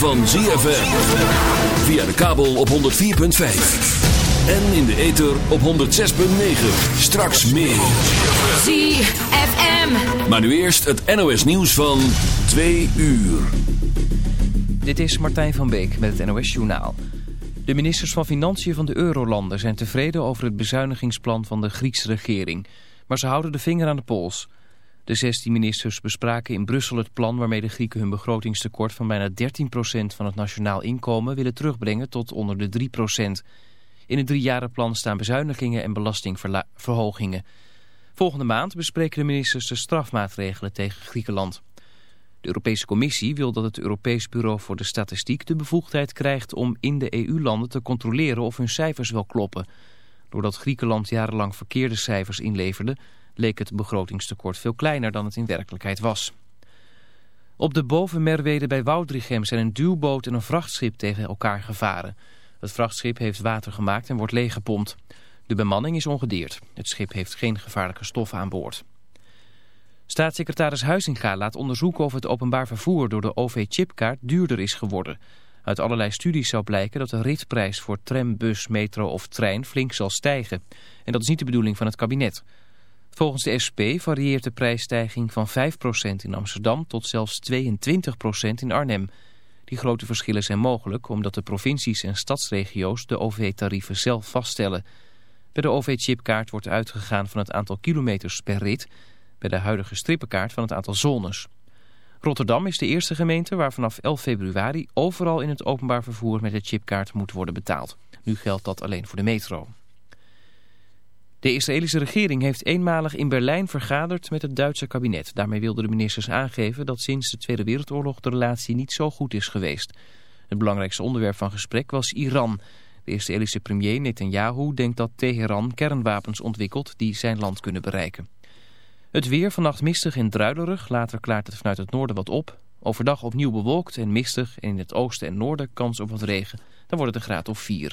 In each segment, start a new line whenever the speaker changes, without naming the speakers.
van ZFM. Via de kabel op 104.5. En in de ether op 106.9. Straks meer.
ZFM.
Maar nu eerst het NOS nieuws van 2 uur.
Dit is Martijn van Beek met het NOS Journaal. De ministers van Financiën van de Eurolanden zijn tevreden over het bezuinigingsplan van de Griekse regering. Maar ze houden de vinger aan de pols. De 16 ministers bespraken in Brussel het plan waarmee de Grieken hun begrotingstekort van bijna 13% van het nationaal inkomen willen terugbrengen tot onder de 3%. In het driejarenplan staan bezuinigingen en belastingverhogingen. Volgende maand bespreken de ministers de strafmaatregelen tegen Griekenland. De Europese Commissie wil dat het Europees Bureau voor de Statistiek de bevoegdheid krijgt om in de EU-landen te controleren of hun cijfers wel kloppen. Doordat Griekenland jarenlang verkeerde cijfers inleverde, leek het begrotingstekort veel kleiner dan het in werkelijkheid was. Op de Bovenmerwede bij Woudrichem zijn een duwboot en een vrachtschip tegen elkaar gevaren. Het vrachtschip heeft water gemaakt en wordt leeggepompt. De bemanning is ongedeerd. Het schip heeft geen gevaarlijke stoffen aan boord. Staatssecretaris Huizinga laat onderzoeken of het openbaar vervoer door de OV-chipkaart duurder is geworden. Uit allerlei studies zou blijken dat de ritprijs voor tram, bus, metro of trein flink zal stijgen. En dat is niet de bedoeling van het kabinet. Volgens de SP varieert de prijsstijging van 5% in Amsterdam tot zelfs 22% in Arnhem. Die grote verschillen zijn mogelijk omdat de provincies en stadsregio's de OV-tarieven zelf vaststellen. Bij de OV-chipkaart wordt uitgegaan van het aantal kilometers per rit, bij de huidige strippenkaart van het aantal zones. Rotterdam is de eerste gemeente waar vanaf 11 februari overal in het openbaar vervoer met de chipkaart moet worden betaald. Nu geldt dat alleen voor de metro. De Israëlische regering heeft eenmalig in Berlijn vergaderd met het Duitse kabinet. Daarmee wilden de ministers aangeven dat sinds de Tweede Wereldoorlog de relatie niet zo goed is geweest. Het belangrijkste onderwerp van gesprek was Iran. De Israëlische premier Netanyahu denkt dat Teheran kernwapens ontwikkelt die zijn land kunnen bereiken. Het weer vannacht mistig en druilerig, later klaart het vanuit het noorden wat op. Overdag opnieuw bewolkt en mistig en in het oosten en noorden kans op wat regen. Dan wordt het een graad of 4.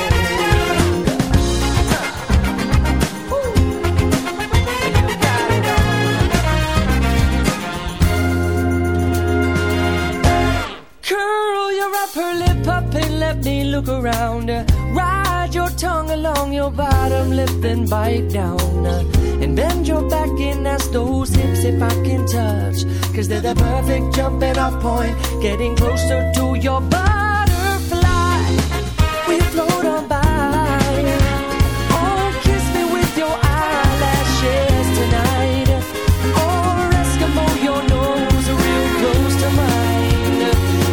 Look around. Ride your tongue along your bottom lip, then bite down. And bend your back and ask those hips if I can touch. Cause they're the perfect jumping off point, getting closer to your butterfly. We float on by. Oh, kiss me with your eyelashes tonight. Or Eskimo, your nose real close to mine.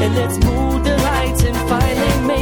And let's move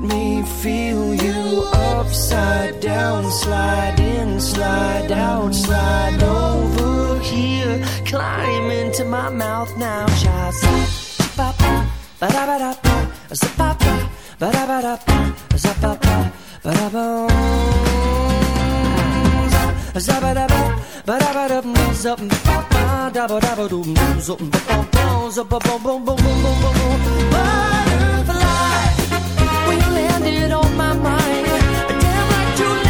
me feel you upside down, slide in, slide out, slide over here, climb into my mouth now, child landed on my mind. Damn right you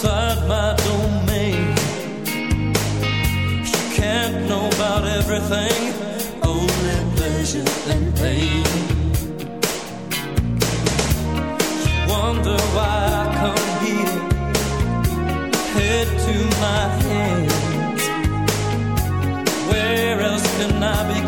Inside my domain. She can't know about
everything, only pleasure and pain. You wonder why I come here, head to my hands. Where else can I be?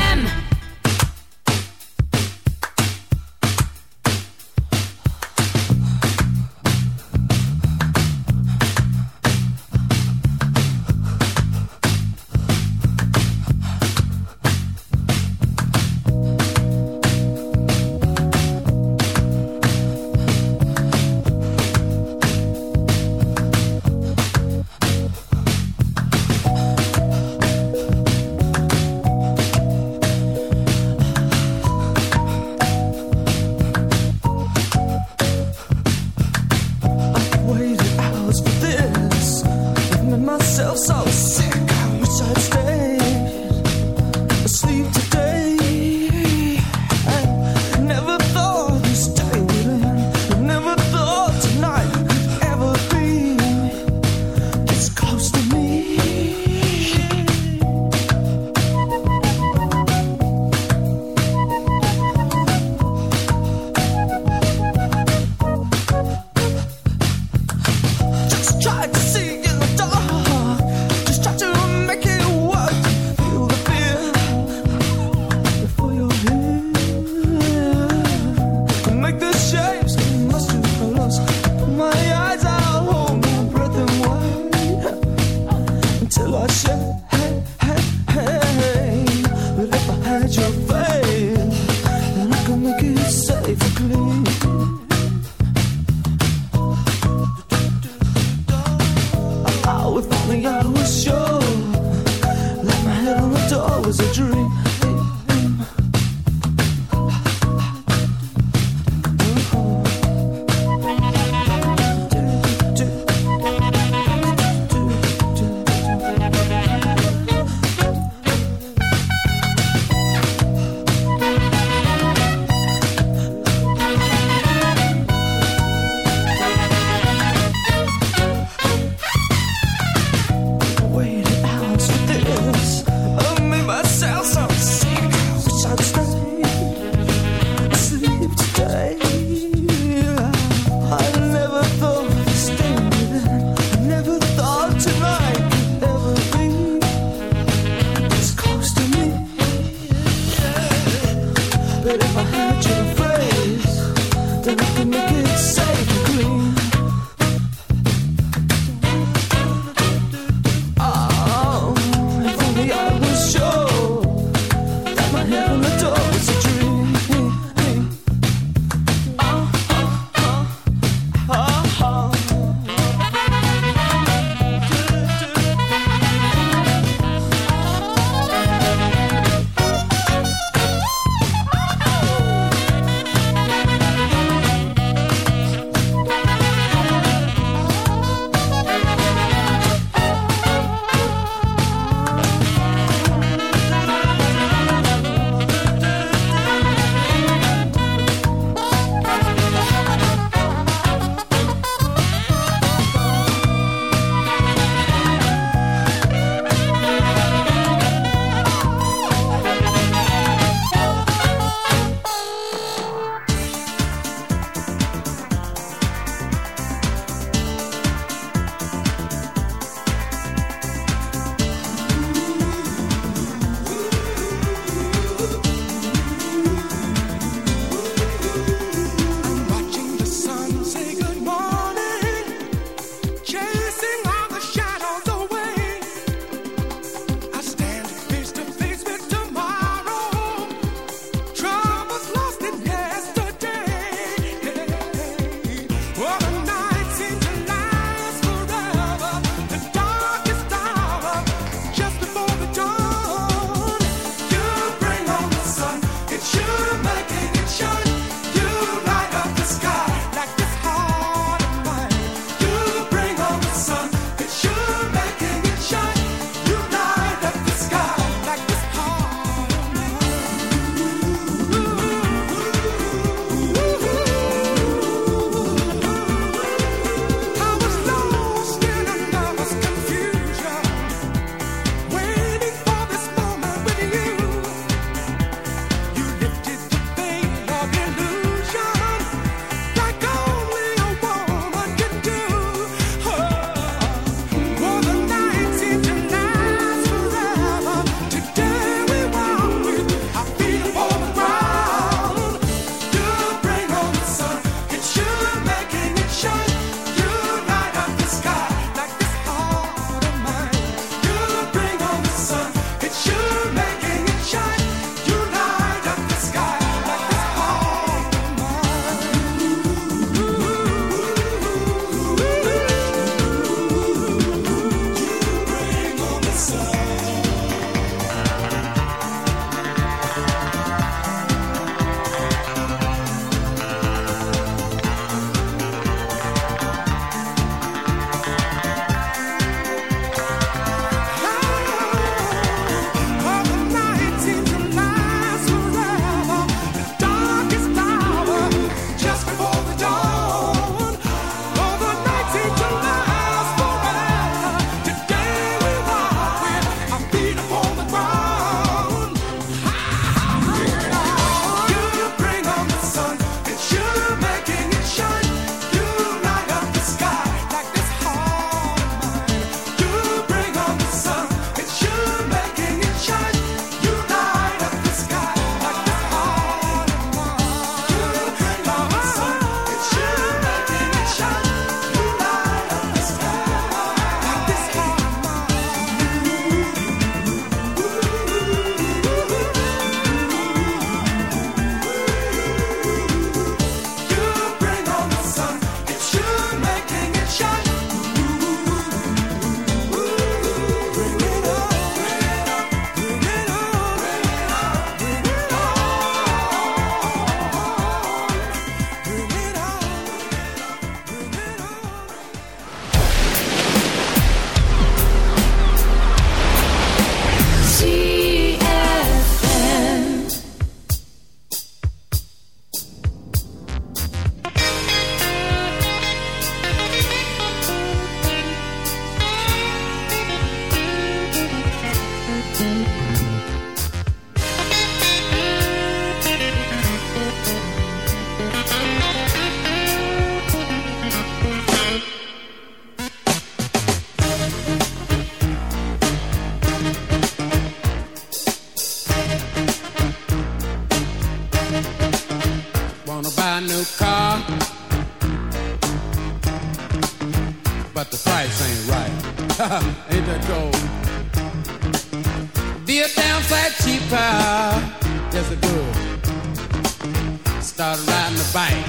Started riding the bike.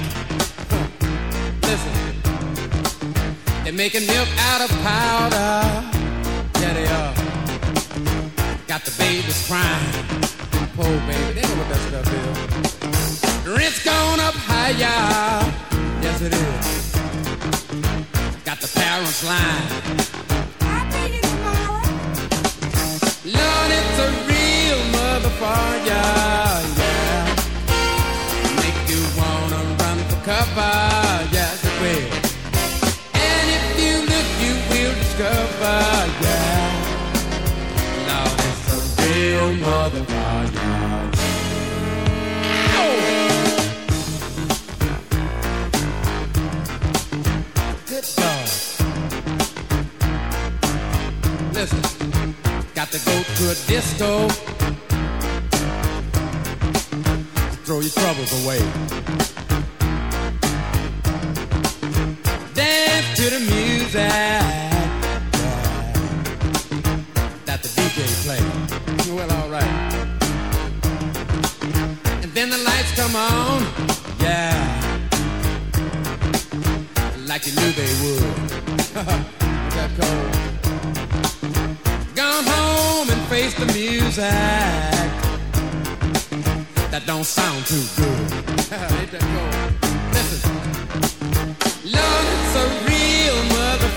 Listen, they're making milk out of powder. Yeah, they are. Got the babies crying. Poor baby, they know what that stuff is. Rent's gone up higher. Yes, it is. Got the parents lying. Lord, it's a real motherfucker. Run for cover. Yes, it will. And if you look, you will discover. Yeah. Lord, it's a real motherfucker. Good God. Listen, got to go to a disco. Throw your troubles away. To the music that the DJ play. Well, all right. And then the lights come on. Yeah like you knew they would. that cold. Gone home and face the music. That don't sound too good. Ain't that cold? Listen. Real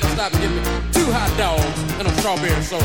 Better stop two hot dogs and a strawberry soda.